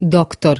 doktor.